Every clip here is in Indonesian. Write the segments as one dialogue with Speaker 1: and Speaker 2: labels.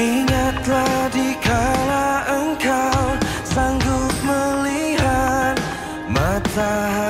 Speaker 1: Ingatlah di kala engkau sanggup melihat matahari.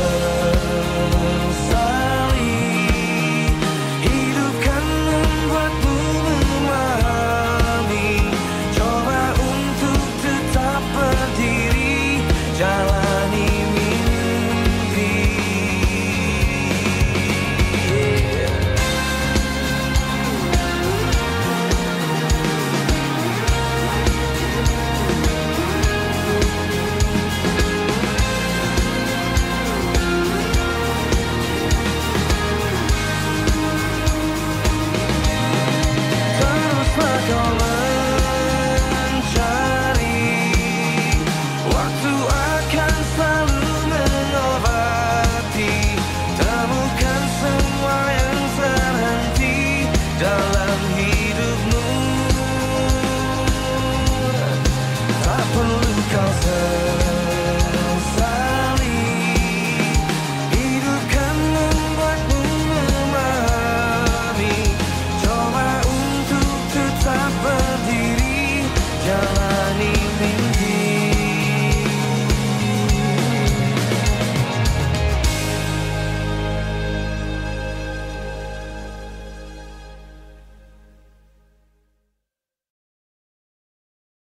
Speaker 1: forever. her.